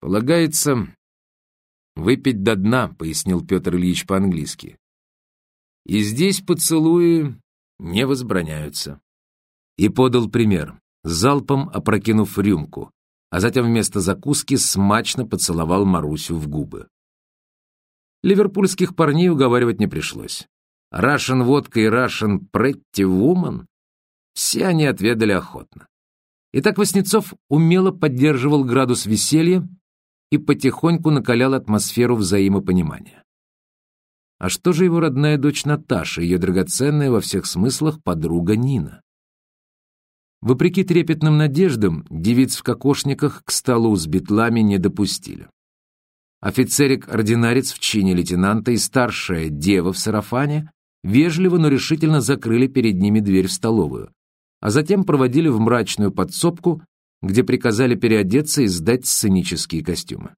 Полагается выпить до дна, пояснил Петр Ильич по-английски. И здесь поцелуи не возбраняются. И подал пример, залпом опрокинув рюмку, а затем вместо закуски смачно поцеловал Марусю в губы. Ливерпульских парней уговаривать не пришлось. Рашен водка и Рашен Претти Вуман все они отведали охотно. Итак, Васнецов умело поддерживал градус веселья и потихоньку накалял атмосферу взаимопонимания. А что же его родная дочь Наташа, ее драгоценная во всех смыслах подруга Нина? Вопреки трепетным надеждам, девиц в кокошниках к столу с битлами не допустили. Офицерик-ординарец в чине лейтенанта и старшая дева в сарафане вежливо, но решительно закрыли перед ними дверь в столовую, а затем проводили в мрачную подсобку, где приказали переодеться и сдать сценические костюмы.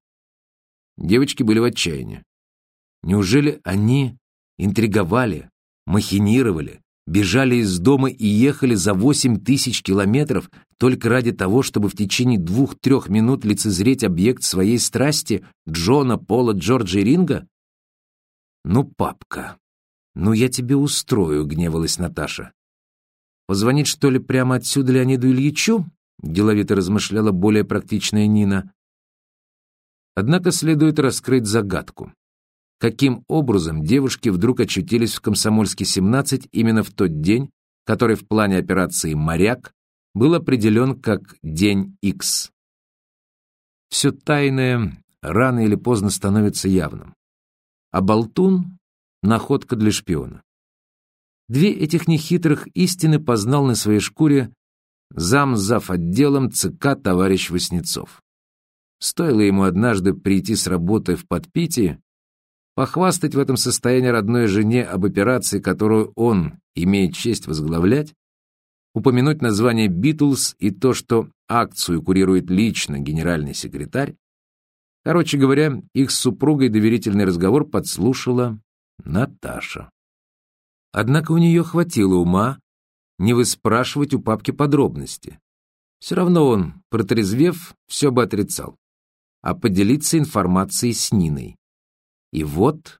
Девочки были в отчаянии. Неужели они интриговали, махинировали, бежали из дома и ехали за восемь тысяч километров только ради того, чтобы в течение двух-трех минут лицезреть объект своей страсти Джона Пола Джорджа Ринга? «Ну, папка, ну я тебе устрою», — гневалась Наташа. «Позвонить, что ли, прямо отсюда Леониду Ильичу?» — деловито размышляла более практичная Нина. Однако следует раскрыть загадку каким образом девушки вдруг очутились в Комсомольске 17 именно в тот день, который в плане операции «Моряк» был определен как День X. Все тайное рано или поздно становится явным. А болтун — находка для шпиона. Две этих нехитрых истины познал на своей шкуре зам зав отделом ЦК товарищ Васнецов. Стоило ему однажды прийти с работы в подпитии, похвастать в этом состоянии родной жене об операции, которую он имеет честь возглавлять, упомянуть название «Битлз» и то, что акцию курирует лично генеральный секретарь. Короче говоря, их с супругой доверительный разговор подслушала Наташа. Однако у нее хватило ума не выспрашивать у папки подробности. Все равно он, протрезвев, все бы отрицал. А поделиться информацией с Ниной. И вот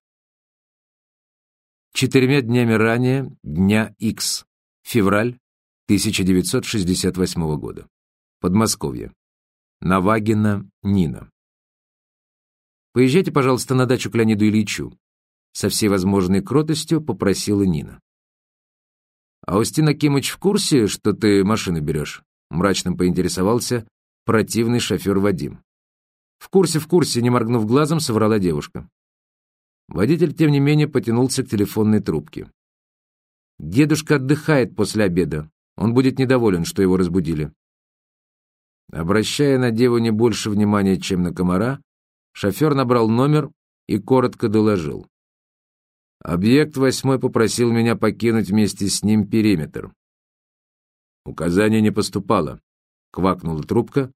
четырьмя днями ранее, дня X, февраль 1968 года. Подмосковье. Навагина Нина. «Поезжайте, пожалуйста, на дачу к Леониду Ильичу», со всей возможной кротостью попросила Нина. «А Устин Акимыч в курсе, что ты машину берешь?» мрачно поинтересовался противный шофер Вадим. «В курсе, в курсе», не моргнув глазом, соврала девушка. Водитель, тем не менее, потянулся к телефонной трубке. «Дедушка отдыхает после обеда. Он будет недоволен, что его разбудили». Обращая на деву не больше внимания, чем на комара, шофер набрал номер и коротко доложил. Объект восьмой попросил меня покинуть вместе с ним периметр. Указание не поступало. Квакнула трубка,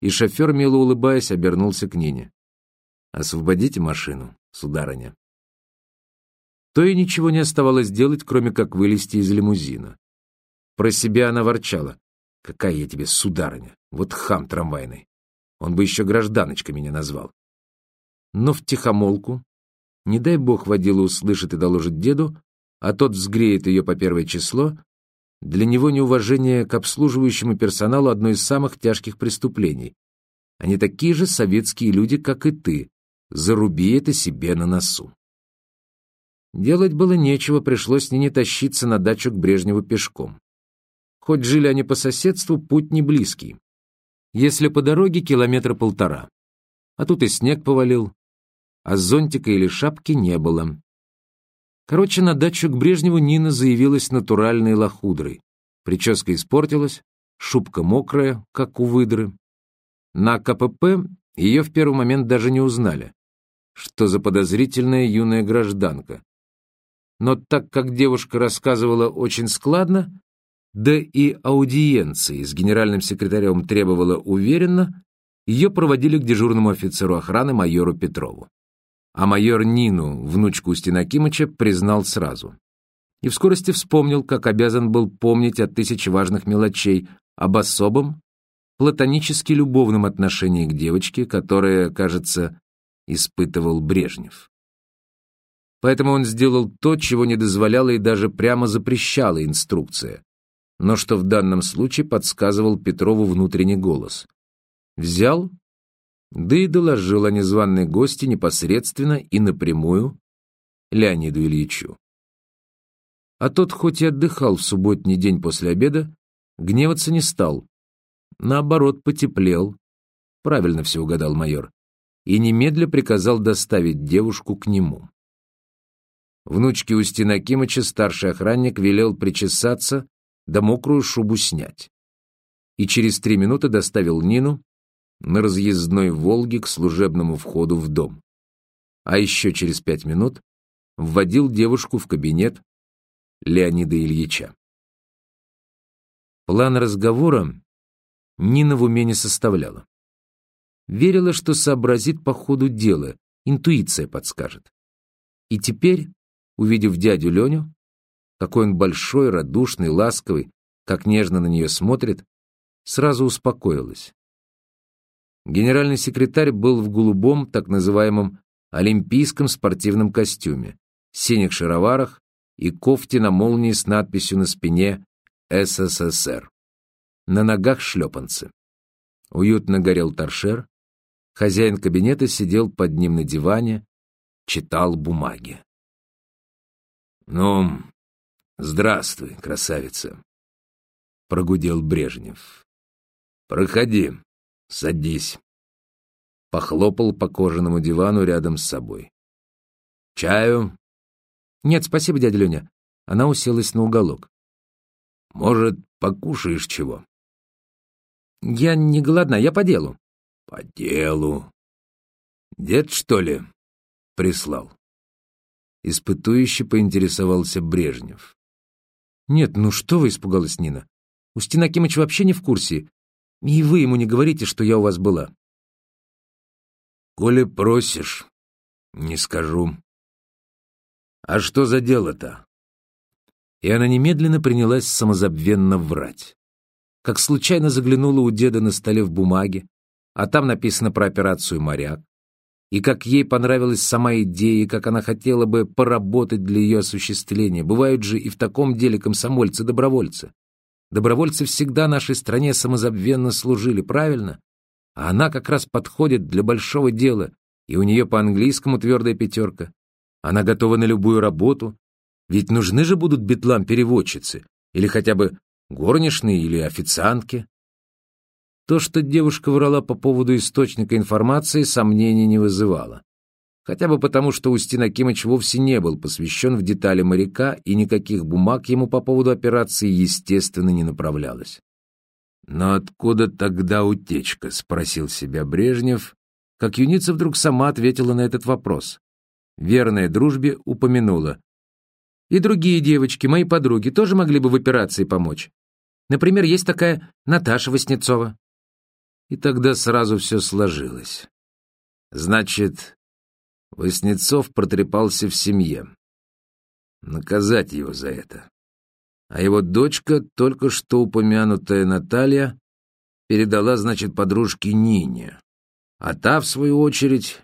и шофер, мило улыбаясь, обернулся к Нине. «Освободите машину, сударыня». То и ничего не оставалось делать, кроме как вылезти из лимузина. Про себя она ворчала. «Какая я тебе сударыня! Вот хам трамвайный! Он бы еще гражданочка меня назвал». Но втихомолку, не дай бог водила услышит и доложит деду, а тот взгреет ее по первое число, для него неуважение к обслуживающему персоналу одно из самых тяжких преступлений. Они такие же советские люди, как и ты, Заруби это себе на носу. Делать было нечего, пришлось не тащиться на дачу к Брежневу пешком. Хоть жили они по соседству, путь не близкий. Если по дороге километра полтора. А тут и снег повалил, а зонтика или шапки не было. Короче, на дачу к Брежневу Нина заявилась натуральной лохудрой. Прическа испортилась, шубка мокрая, как у выдры. На КПП ее в первый момент даже не узнали. Что за подозрительная юная гражданка? Но так как девушка рассказывала очень складно, да и аудиенции с генеральным секретарем требовала уверенно, ее проводили к дежурному офицеру охраны майору Петрову. А майор Нину, внучку Устина Кимыча, признал сразу. И в скорости вспомнил, как обязан был помнить о тысяче важных мелочей, об особом, платонически любовном отношении к девочке, которое, кажется, испытывал Брежнев. Поэтому он сделал то, чего не дозволяла и даже прямо запрещала инструкция, но что в данном случае подсказывал Петрову внутренний голос. Взял, да и доложил о незваной гости непосредственно и напрямую Леониду Ильичу. А тот, хоть и отдыхал в субботний день после обеда, гневаться не стал, наоборот, потеплел. Правильно все угадал майор. И немедля приказал доставить девушку к нему. Внучке Устина Акимыча старший охранник велел причесаться да мокрую шубу снять. И через три минуты доставил Нину на разъездной «Волге» к служебному входу в дом. А еще через пять минут вводил девушку в кабинет Леонида Ильича. План разговора Нина в уме не составляла. Верила, что сообразит по ходу дела, интуиция подскажет. И теперь, увидев дядю Леню, какой он большой, радушный, ласковый, как нежно на нее смотрит, сразу успокоилась. Генеральный секретарь был в голубом, так называемом, олимпийском спортивном костюме, синих шароварах и кофте на молнии с надписью на спине «СССР» на ногах шлепанцы. Уютно горел торшер, хозяин кабинета сидел под ним на диване, читал бумаги. «Ну, здравствуй, красавица», — прогудел Брежнев. «Проходи, садись». Похлопал по кожаному дивану рядом с собой. «Чаю?» «Нет, спасибо, дядя Леня». Она уселась на уголок. «Может, покушаешь чего?» «Я не голодна, я по делу». «По делу. Дед, что ли, прислал?» Испытующе поинтересовался Брежнев. «Нет, ну что вы, испугалась Нина. Устин Акимыч вообще не в курсе. И вы ему не говорите, что я у вас была». «Коли просишь, не скажу. А что за дело-то?» И она немедленно принялась самозабвенно врать как случайно заглянула у деда на столе в бумаге, а там написано про операцию «Моряк», и как ей понравилась сама идея, и как она хотела бы поработать для ее осуществления. Бывают же и в таком деле комсомольцы-добровольцы. Добровольцы всегда нашей стране самозабвенно служили, правильно? А она как раз подходит для большого дела, и у нее по-английскому твердая пятерка. Она готова на любую работу, ведь нужны же будут бетлам переводчицы или хотя бы горничной или официантке. То, что девушка врала по поводу источника информации, сомнений не вызывало. Хотя бы потому, что Устин Акимыч вовсе не был посвящен в детали моряка, и никаких бумаг ему по поводу операции, естественно, не направлялось. «Но откуда тогда утечка?» — спросил себя Брежнев, как юница вдруг сама ответила на этот вопрос. Верная дружбе упомянула. «И другие девочки, мои подруги, тоже могли бы в операции помочь. Например, есть такая Наташа Васнецова. И тогда сразу все сложилось. Значит, Васнецов протрепался в семье. Наказать его за это. А его дочка, только что упомянутая Наталья, передала, значит, подружке Нине. А та, в свою очередь...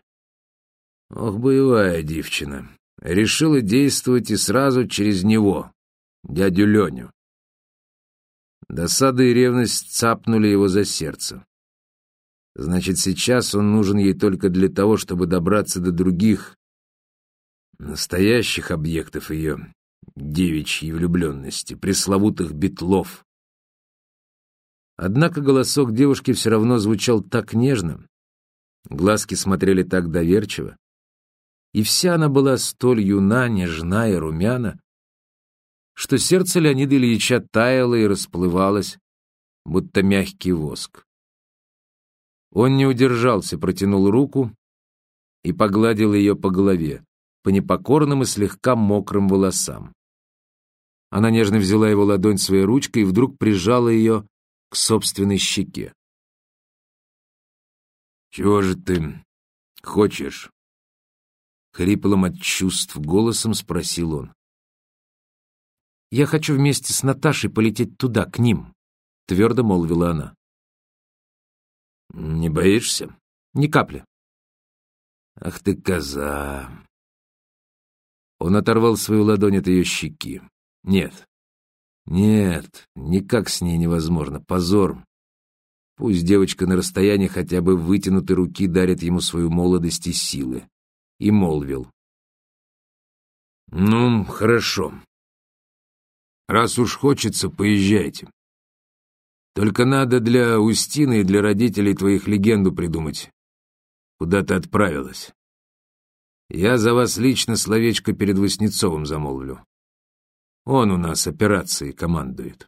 Ох, боевая девчина. Решила действовать и сразу через него, дядю Леню. Досада и ревность цапнули его за сердце. Значит, сейчас он нужен ей только для того, чтобы добраться до других, настоящих объектов ее девичьей влюбленности, пресловутых битлов. Однако голосок девушки все равно звучал так нежно, глазки смотрели так доверчиво, и вся она была столь юна, нежна и румяна, что сердце Леонида Ильича таяло и расплывалось, будто мягкий воск. Он не удержался, протянул руку и погладил ее по голове, по непокорным и слегка мокрым волосам. Она нежно взяла его ладонь своей ручкой и вдруг прижала ее к собственной щеке. «Чего же ты хочешь?» Хриплым от чувств голосом спросил он. «Я хочу вместе с Наташей полететь туда, к ним», — твердо молвила она. Не боишься? Ни капли. Ах ты коза. Он оторвал свою ладонь от ее щеки. Нет. Нет, никак с ней невозможно. Позор. Пусть девочка на расстоянии хотя бы вытянутой руки дарит ему свою молодость и силы. И молвил. «Ну, хорошо. Раз уж хочется, поезжайте. Только надо для Устины и для родителей твоих легенду придумать. Куда ты отправилась? Я за вас лично словечко перед Васнецовым замолвлю. Он у нас операцией командует».